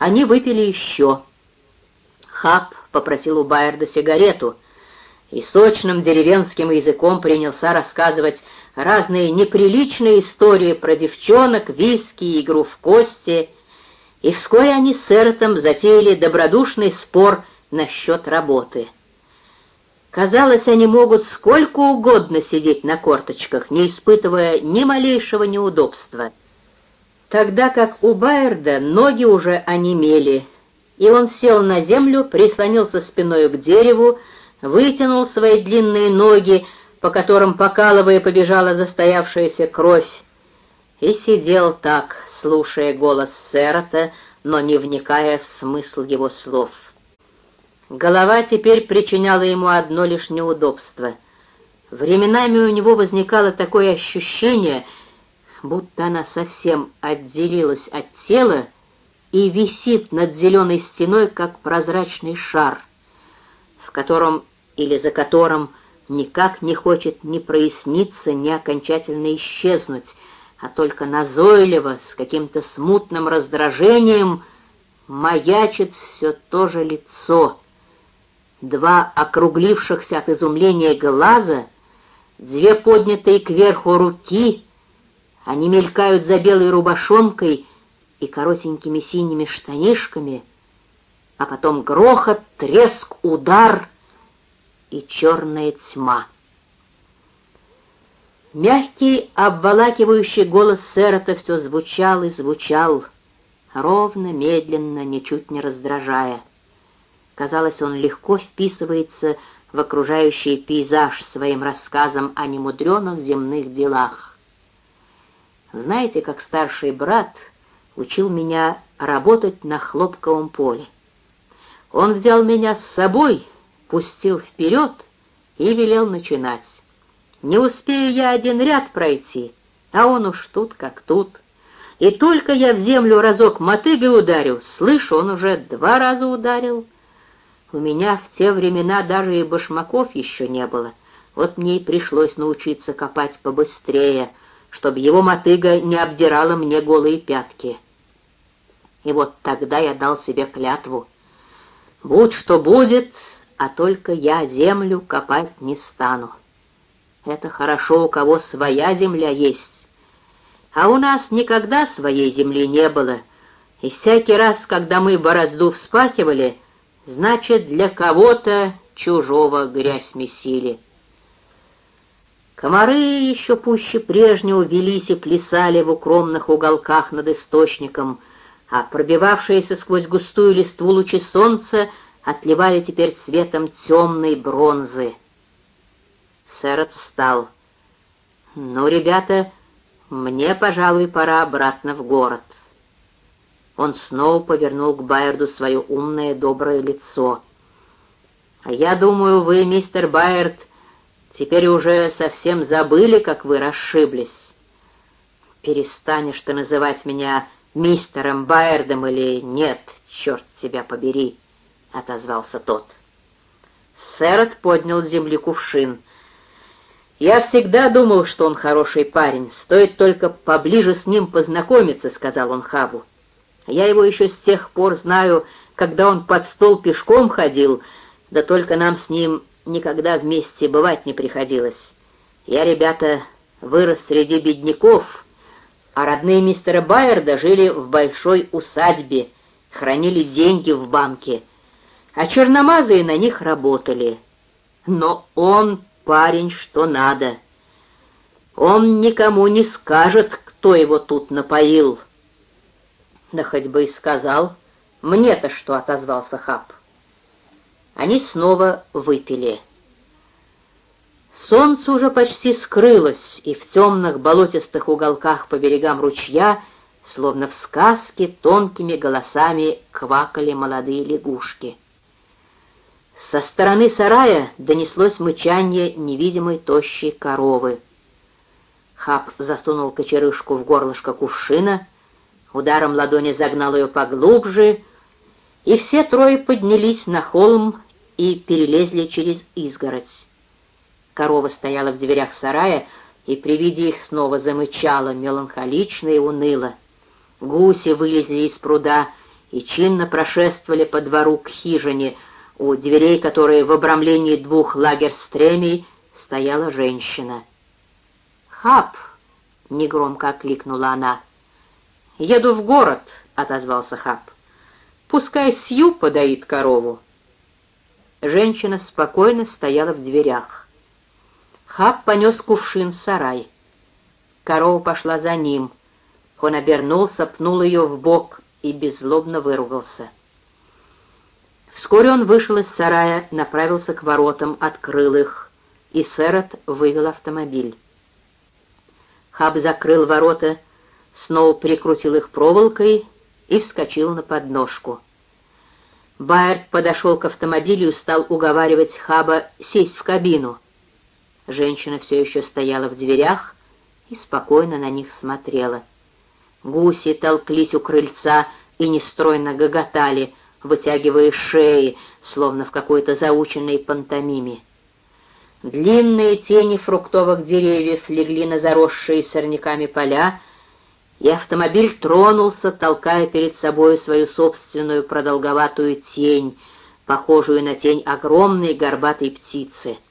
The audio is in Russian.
Они выпили еще. Хаб попросил у Байерда сигарету и сочным деревенским языком принялся рассказывать разные неприличные истории про девчонок, виски игру в кости, и вскоре они с Эротом затеяли добродушный спор насчет работы. Казалось, они могут сколько угодно сидеть на корточках, не испытывая ни малейшего неудобства, тогда как у Байерда ноги уже онемели, и он сел на землю, прислонился спиной к дереву, вытянул свои длинные ноги, по которым, покалывая, побежала застоявшаяся кровь, и сидел так, слушая голос Серота, но не вникая в смысл его слов. Голова теперь причиняла ему одно лишь неудобство. Временами у него возникало такое ощущение, будто она совсем отделилась от тела, и висит над зеленой стеной, как прозрачный шар, в котором или за которым никак не хочет ни проясниться, ни окончательно исчезнуть, а только назойливо, с каким-то смутным раздражением, маячит все то же лицо. Два округлившихся от изумления глаза, две поднятые кверху руки, они мелькают за белой рубашонкой — и коротенькими синими штанишками, а потом грохот, треск, удар и черная тьма. Мягкий, обволакивающий голос Серота все звучал и звучал, ровно, медленно, ничуть не раздражая. Казалось, он легко вписывается в окружающий пейзаж своим рассказом о немудреных земных делах. Знаете, как старший брат — учил меня работать на хлопковом поле. Он взял меня с собой, пустил вперед и велел начинать. Не успею я один ряд пройти, а он уж тут как тут. И только я в землю разок мотыгой ударю, слышу, он уже два раза ударил. У меня в те времена даже и башмаков еще не было. Вот мне и пришлось научиться копать побыстрее, чтобы его мотыга не обдирала мне голые пятки. И вот тогда я дал себе клятву. Будь что будет, а только я землю копать не стану. Это хорошо, у кого своя земля есть. А у нас никогда своей земли не было, и всякий раз, когда мы борозду вспахивали, значит, для кого-то чужого грязь месили. Комары еще пуще прежнего велись и плясали в укромных уголках над источником — а пробивавшиеся сквозь густую листву лучи солнца отливали теперь цветом темной бронзы. Сэрот встал. «Ну, ребята, мне, пожалуй, пора обратно в город». Он снова повернул к Байерду свое умное, доброе лицо. «А я думаю, вы, мистер Байерд, теперь уже совсем забыли, как вы расшиблись. Перестанешь ты называть меня мистером Байердом или нет, черт тебя побери», — отозвался тот. Сэрот поднял с земли кувшин. «Я всегда думал, что он хороший парень, стоит только поближе с ним познакомиться», — сказал он Хабу. «Я его еще с тех пор знаю, когда он под стол пешком ходил, да только нам с ним никогда вместе бывать не приходилось. Я, ребята, вырос среди бедняков, а родные мистера Байерда жили в большой усадьбе, хранили деньги в банке, а черномазые на них работали. Но он парень что надо. Он никому не скажет, кто его тут напоил. Да хоть бы и сказал. Мне-то что, отозвался Хаб. Они снова выпили. Солнце уже почти скрылось, и в темных болотистых уголках по берегам ручья, словно в сказке, тонкими голосами квакали молодые лягушки. Со стороны сарая донеслось мычание невидимой тощей коровы. Хаб засунул кочерышку в горлышко кувшина, ударом ладони загнал ее поглубже, и все трое поднялись на холм и перелезли через изгородь. Корова стояла в дверях сарая и при виде их снова замычала, меланхолично и уныло. Гуси вылезли из пруда и чинно прошествовали по двору к хижине, у дверей которой в обрамлении двух лагерстремей стояла женщина. «Хап!» — негромко окликнула она. «Еду в город», — отозвался Хап. «Пускай Сью подоит корову». Женщина спокойно стояла в дверях. Хап понес кувшин в сарай. Корова пошла за ним. Он обернулся, пнул ее в бок и беззлобно выругался. Вскоре он вышел из сарая, направился к воротам, открыл их, и Сэрот вывел автомобиль. Хаб закрыл ворота, снова прикрутил их проволокой и вскочил на подножку. Байерд подошел к автомобилю и стал уговаривать Хаба сесть в кабину. Женщина все еще стояла в дверях и спокойно на них смотрела. Гуси толклись у крыльца и нестройно гоготали, вытягивая шеи, словно в какой-то заученной пантомиме. Длинные тени фруктовых деревьев легли на заросшие сорняками поля, и автомобиль тронулся, толкая перед собой свою собственную продолговатую тень, похожую на тень огромной горбатой птицы —